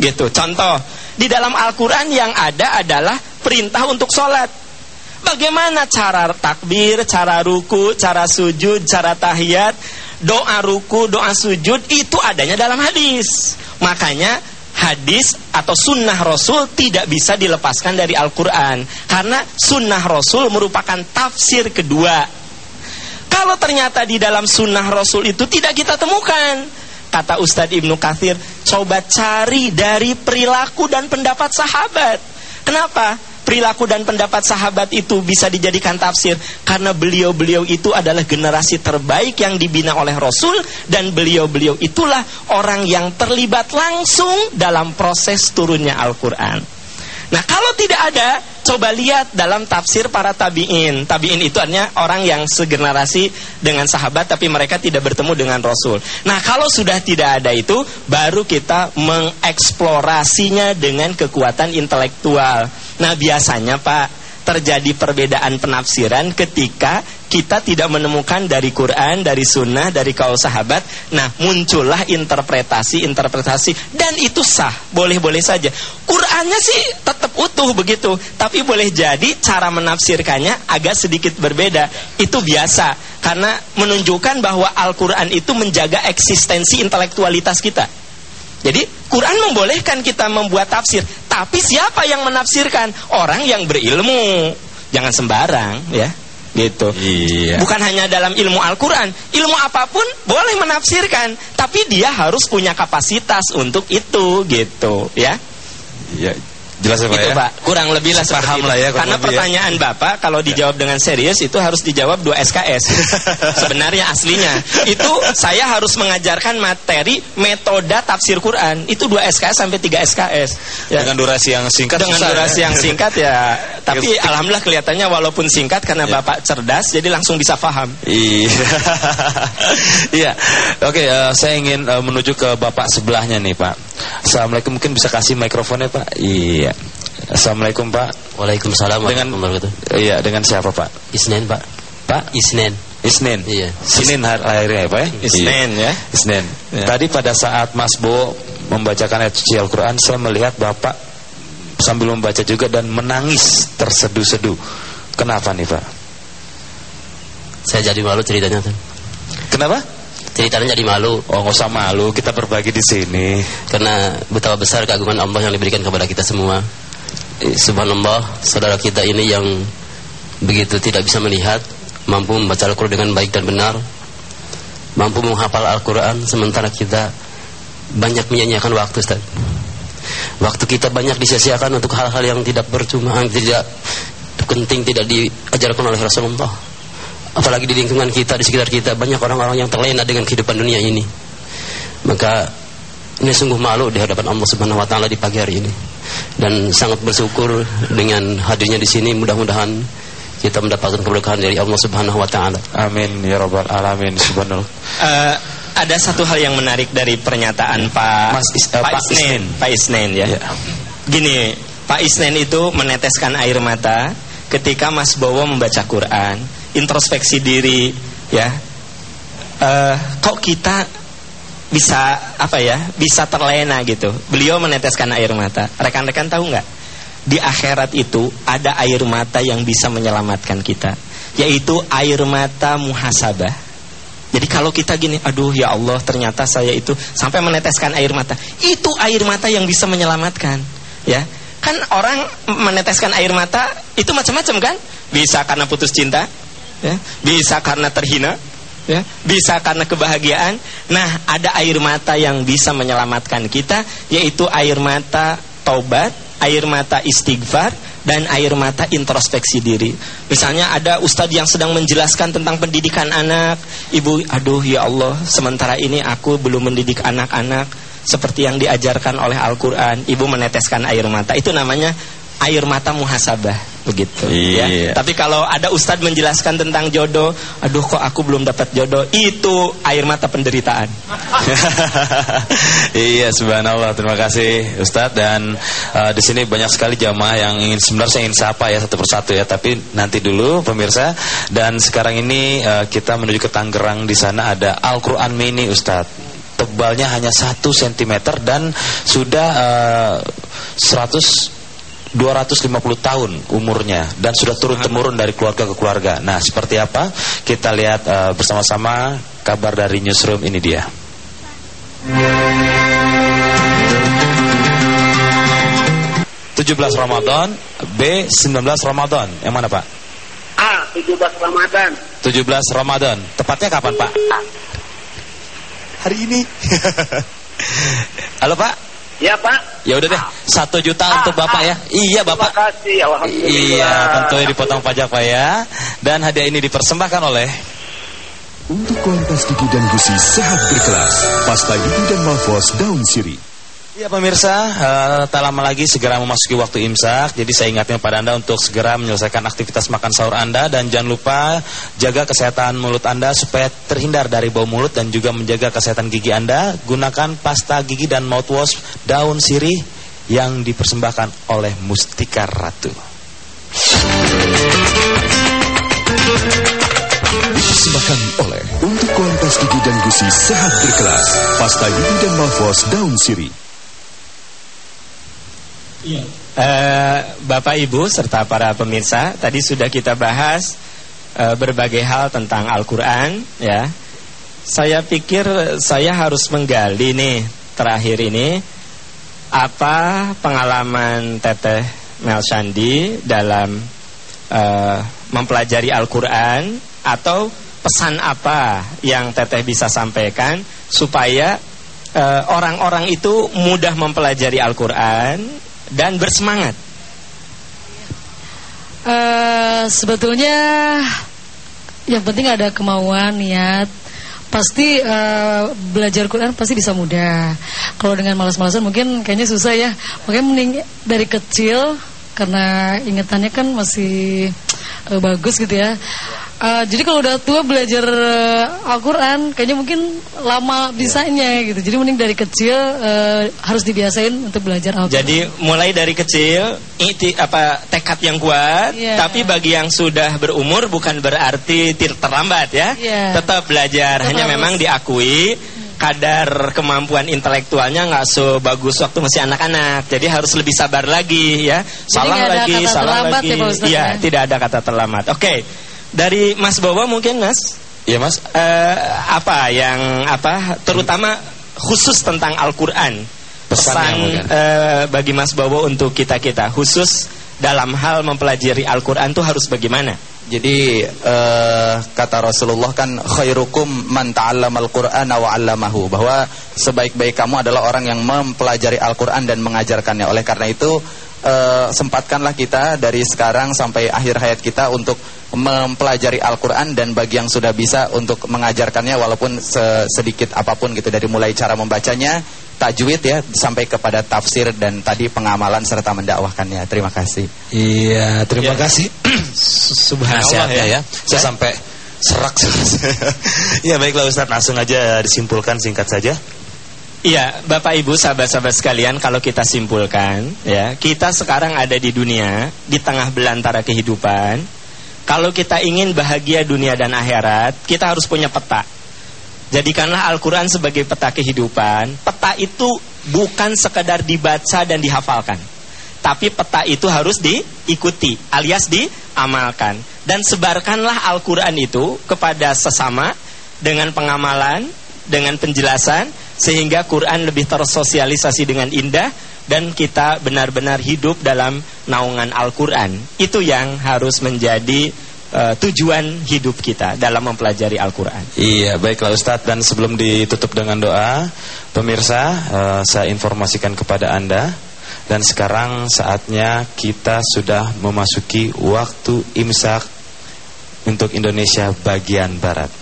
Gitu. Contoh, di dalam Al-Quran yang ada adalah perintah untuk sholat. Bagaimana cara takbir, cara ruku, cara sujud, cara tahiyat, doa ruku, doa sujud itu adanya dalam hadis. Makanya hadis atau sunnah Rasul tidak bisa dilepaskan dari Al-Quran karena sunnah Rasul merupakan tafsir kedua. Kalau ternyata di dalam sunnah Rasul itu tidak kita temukan, kata Ustadz Ibnu Kathir, coba cari dari perilaku dan pendapat sahabat. Kenapa? Perilaku dan pendapat sahabat itu bisa dijadikan tafsir karena beliau-beliau itu adalah generasi terbaik yang dibina oleh Rasul dan beliau-beliau itulah orang yang terlibat langsung dalam proses turunnya Al-Qur'an. Nah, kalau tidak ada, coba lihat dalam tafsir para tabi'in. Tabi'in itu artinya orang yang segenerasi dengan sahabat tapi mereka tidak bertemu dengan Rasul. Nah, kalau sudah tidak ada itu, baru kita mengeksplorasinya dengan kekuatan intelektual. Nah, biasanya Pak, terjadi perbedaan penafsiran ketika kita tidak menemukan dari Quran, dari Sunnah, dari kaul sahabat. Nah, muncullah interpretasi-interpretasi dan itu sah, boleh-boleh saja. Qurannya sih tetap utuh begitu, tapi boleh jadi cara menafsirkannya agak sedikit berbeda. Itu biasa karena menunjukkan bahwa Al-Quran itu menjaga eksistensi intelektualitas kita. Jadi Quran membolehkan kita membuat tafsir, tapi siapa yang menafsirkan? Orang yang berilmu, jangan sembarang, ya, gitu. Iya. Bukan hanya dalam ilmu Al-Quran, ilmu apa pun boleh menafsirkan, tapi dia harus punya kapasitas untuk itu, gitu, ya. Iya. Jelas ya Pak Itu ya? Pak, kurang lebih lah Paham itu. lah ya, Karena ya. pertanyaan Bapak kalau dijawab dengan serius itu harus dijawab 2 SKS. Sebenarnya aslinya itu saya harus mengajarkan materi metode tafsir Quran. Itu 2 SKS sampai 3 SKS. Ya. Dengan durasi yang singkat Dengan susah, durasi ya? yang singkat ya, tapi alhamdulillah kelihatannya walaupun singkat karena Ya. Bapak cerdas jadi langsung bisa paham. Iya. Iya. Oke, eh, saya ingin eh, menuju ke Bapak sebelahnya nih, Pak. Assalamualaikum, mungkin bisa kasih mikrofonnya, Pak? Iya. Assalamualaikum, Pak. Waalaikumsalam Dengan warahmatullahi wabarakatuh. Iya, dengan siapa, Pak? Isnen, Pak. Pak Isnen. Isnin. Iya. Senin hari lahirnya apa ya? Isnin Iya. ya. Isnin. Ya. Tadi pada saat Mas Bo membacakan ayat suci Al-Qur'an, saya melihat Bapak sambil membaca juga dan menangis terseduh-seduh. Kenapa nih, Pak? Saya jadi malu ceritanya tuh. Kenapa? Ceritanya jadi malu Oh, nggak usah malu, kita berbagi di sini. karena betapa besar keagungan Allah yang diberikan kepada kita semua. Eh, Subhanallah, saudara kita ini yang begitu tidak bisa melihat, mampu membaca Al-Quran dengan baik dan benar, mampu menghafal Al-Quran, sementara kita banyak menyanyiakan waktu, Ustaz. Waktu kita banyak disia-siakan untuk hal-hal yang tidak percuma, yang tidak penting, tidak diajarkan oleh Rasulullah. Apalagi di lingkungan kita, di sekitar kita, banyak orang-orang yang terlena dengan kehidupan dunia ini. Maka ini sungguh malu di hadapan Allah Subhanahu wa taala di pagi hari ini. Dan sangat bersyukur dengan hadirnya di sini mudah-mudahan kita mendapatkan keberkahan dari Allah Subhanahu wa taala. Amin ya rabbal alamin subhanallah. Eh, ada satu hal yang menarik dari pernyataan Pak Mas Is- eh, Pak Pak Isnen, Isnen. Pak Isnen ya. Ya. Gini, Pak Isnen itu meneteskan air mata ketika Mas Bowo membaca Quran, introspeksi diri, ya. Eh, kok kita bisa apa ya? Bisa terlena gitu. Beliau meneteskan air mata. Rekan-rekan tahu nggak? Di akhirat itu ada air mata yang bisa menyelamatkan kita, yaitu air mata muhasabah. Jadi kalau kita gini, aduh ya Allah ternyata saya itu sampai meneteskan air mata. Itu air mata yang bisa menyelamatkan, ya. Kan orang meneteskan air mata itu macam-macam kan? Bisa karena putus cinta, ya. Bisa karena terhina, ya. Bisa karena kebahagiaan. Nah, ada air mata yang bisa menyelamatkan kita yaitu air mata taubat, air mata istighfar dan air mata introspeksi diri. Misalnya ada ustadz yang sedang menjelaskan tentang pendidikan anak, ibu, aduh ya Allah, sementara ini aku belum mendidik anak-anak seperti yang diajarkan oleh Al-Quran. Ibu meneteskan air mata, itu namanya air mata muhasabah, begitu. Iya. Ya. Tapi kalau ada ustadz menjelaskan tentang jodoh, aduh kok aku belum dapat jodoh, itu air mata penderitaan. iya subhanallah terima kasih Ustadz dan eh, di sini banyak sekali jamaah yang ingin sebenarnya ingin sapa ya satu persatu ya tapi nanti dulu pemirsa dan sekarang ini eh, kita menuju ke Tangerang di sana ada Al-Quran Mini Ustadz tebalnya hanya satu cm dan sudah eh, 100 250 tahun umurnya dan sudah turun temurun dari keluarga ke keluarga. Nah, seperti apa? Kita lihat eh, bersama-sama kabar dari newsroom ini dia. Tujuh belas Ramadan, B 19 Ramadan. Yang mana Pak? A. 17 Ramadan 17 Ramadan. Tepatnya kapan Pak? Hari ini. Halo Pak. Ya Pak Ya udah deh, satu juta untuk Bapak ya. Iya Terima Bapak. kasih Alhamdulillah Iya, tentunya dipotong pajak Pak ya. Dan hadiah ini dipersembahkan oleh Untuk kualitas gigi dan gusi sehat berkelas, pasta gigi dan mouthwash daun sirih. Ya pemirsa, eh, tak lama lagi segera memasuki waktu imsak. Jadi saya ingatkan pada Anda untuk segera menyelesaikan aktivitas makan sahur Anda dan jangan lupa jaga kesehatan mulut Anda supaya terhindar dari bau mulut dan juga menjaga kesehatan gigi Anda. Gunakan pasta gigi dan mouthwash daun sirih yang dipersembahkan oleh Mustika Ratu. Dipersembahkan oleh untuk kualitas gigi dan gusi sehat berkelas, pasta gigi dan mouthwash daun sirih. Eh, Bapak Ibu serta para pemirsa, tadi sudah kita bahas eh, berbagai hal tentang Al-Qur'an ya. Saya pikir saya harus menggali nih terakhir ini apa pengalaman Teteh Mel Shandi dalam eh, mempelajari Al-Qur'an atau pesan apa yang Teteh bisa sampaikan supaya orang-orang itu mudah mempelajari Al-Qur'an dan bersemangat. Eh, sebetulnya yang penting ada kemauan, niat. Pasti eh, belajar Quran pasti bisa mudah. Kalau dengan malas-malasan mungkin kayaknya susah ya. Makanya mending dari kecil karena ingatannya kan masih eh, bagus gitu ya. Eh, jadi kalau udah tua belajar eh, Al-Quran kayaknya mungkin lama bisanya gitu. Jadi mending dari kecil eh, harus dibiasain untuk belajar Al-Quran. Jadi mulai dari kecil itu apa tekad yang kuat, Iya. tapi bagi yang sudah berumur bukan berarti ter- terlambat ya. Iya. Tetap belajar, Tetap hanya harus. memang diakui kadar kemampuan intelektualnya nggak sebagus waktu masih anak-anak. Jadi harus lebih sabar lagi ya. Salah nggak ada lagi, salah lagi. ya, Iya, ya? tidak ada kata terlambat. Oke. Dari Mas Bowo mungkin Mas Iya Mas. eh, apa yang apa terutama khusus tentang Al-Qur'an. Pesan eh, bagi Mas Bowo untuk kita-kita khusus dalam hal mempelajari Al-Qur'an itu harus bagaimana? Jadi eh, kata Rasulullah kan khairukum man ta'allamal Qur'ana wa 'allamahu bahwa sebaik-baik kamu adalah orang yang mempelajari Al-Qur'an dan mengajarkannya. Oleh karena itu eh, sempatkanlah kita dari sekarang sampai akhir hayat kita untuk mempelajari Al-Qur'an dan bagi yang sudah bisa untuk mengajarkannya walaupun se- sedikit apa pun gitu dari mulai cara membacanya, tajwid ya sampai kepada tafsir dan tadi pengamalan serta mendakwahkannya. Terima kasih. Iya, terima Ya. kasih. Subhanallah Nasihatnya ya. Saya Ya. sampai serak. ya baiklah Ustaz, langsung aja disimpulkan singkat saja. Iya, Bapak Ibu, sahabat-sahabat sekalian, kalau kita simpulkan, ya, kita sekarang ada di dunia, di tengah belantara kehidupan. Kalau kita ingin bahagia dunia dan akhirat, kita harus punya peta. Jadikanlah Al-Quran sebagai peta kehidupan. Peta itu bukan sekedar dibaca dan dihafalkan. Tapi peta itu harus diikuti, alias diamalkan. Dan sebarkanlah Al-Quran itu kepada sesama dengan pengamalan, dengan penjelasan, sehingga Quran lebih tersosialisasi dengan indah dan kita benar-benar hidup dalam naungan Al-Quran. Itu yang harus menjadi eh, tujuan hidup kita dalam mempelajari Al-Quran. Iya, baiklah Ustadz dan sebelum ditutup dengan doa, pemirsa eh, saya informasikan kepada Anda dan sekarang saatnya kita sudah memasuki waktu imsak untuk Indonesia bagian barat.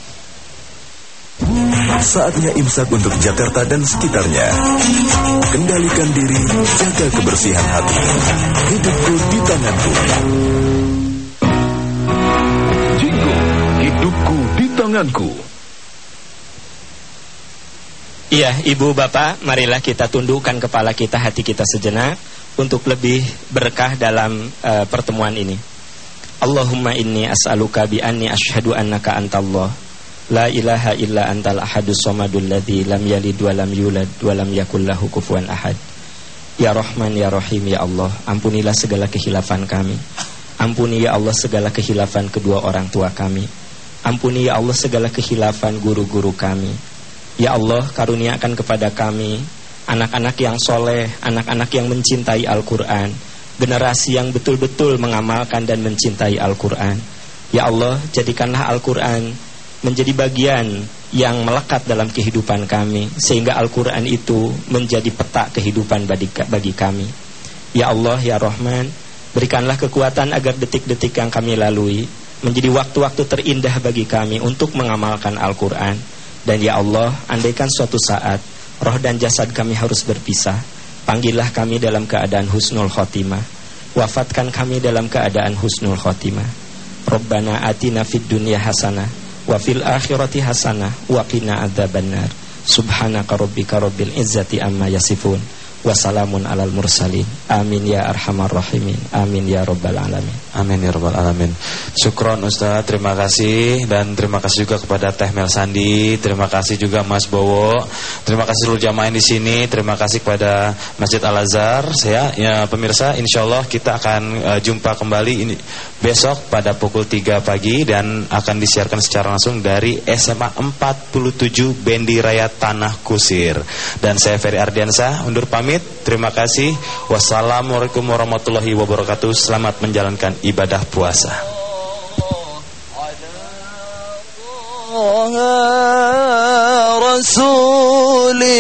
Saatnya imsak untuk Jakarta dan sekitarnya. Kendalikan diri, jaga kebersihan hati. Hidupku di tanganku. Jingo, hidupku di tanganku. Iya, Ibu Bapak, marilah kita tundukkan kepala kita, hati kita sejenak untuk lebih berkah dalam eh, pertemuan ini. Allahumma inni as'aluka bi anni asyhadu annaka antallah la ilaha illa antal ahadus samadul ladzi lam yalid wa lam yulad wa lam yakul lahu kufuwan ahad. Ya Rahman ya Rahim ya Allah, ampunilah segala kehilafan kami. Ampuni ya Allah segala kehilafan kedua orang tua kami. Ampuni ya Allah segala kehilafan guru-guru kami. Ya Allah karuniakan kepada kami anak-anak yang soleh, anak-anak yang mencintai Al-Quran, generasi yang betul-betul mengamalkan dan mencintai Al-Quran. Ya Allah jadikanlah Al-Quran menjadi bagian yang melekat dalam kehidupan kami, sehingga Al-Quran itu menjadi peta kehidupan bagi, kami. Ya Allah, ya Rahman, berikanlah kekuatan agar detik-detik yang kami lalui menjadi waktu-waktu terindah bagi kami untuk mengamalkan Al-Quran. Dan ya Allah, andaikan suatu saat roh dan jasad kami harus berpisah, panggillah kami dalam keadaan husnul khotimah. Wafatkan kami dalam keadaan husnul khotimah. Rabbana atina fid dunya hasanah wa fil akhirati hasanah wa qina adzabannar. Subhanaka rabbika rabbil izzati amma yasifun. Wassalamun alal mursalin. Amin ya arhamar rahimin. Amin ya rabbal alamin. Amin ya rabbal alamin. Syukron Ustaz, terima kasih dan terima kasih juga kepada Teh Mel Sandi, terima kasih juga Mas Bowo, terima kasih seluruh jamaah di sini, terima kasih kepada Masjid Al Azhar. Saya ya pemirsa, insya Allah kita akan eh, jumpa kembali ini besok pada pukul 3 pagi dan akan disiarkan secara langsung dari SMA 47 Bendi Raya Tanah Kusir. Dan saya Ferry Ardiansa undur pamit. Terima kasih. Wassalamualaikum warahmatullahi wabarakatuh. Selamat menjalankan ibadah puasa. Rasulillah